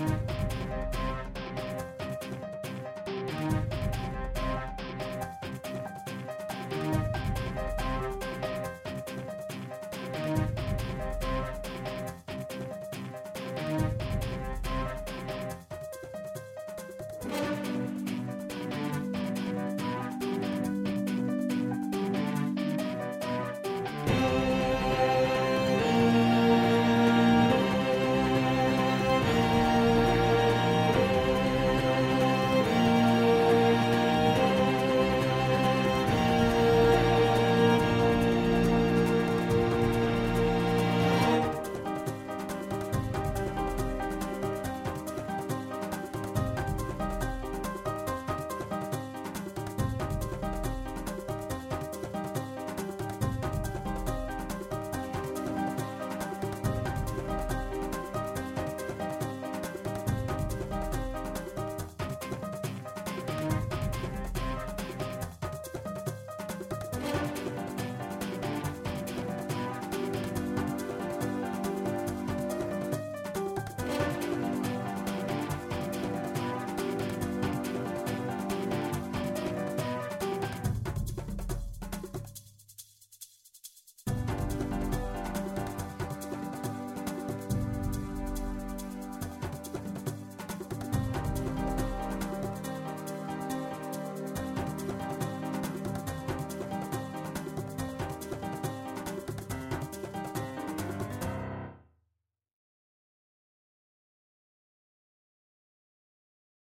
Bye.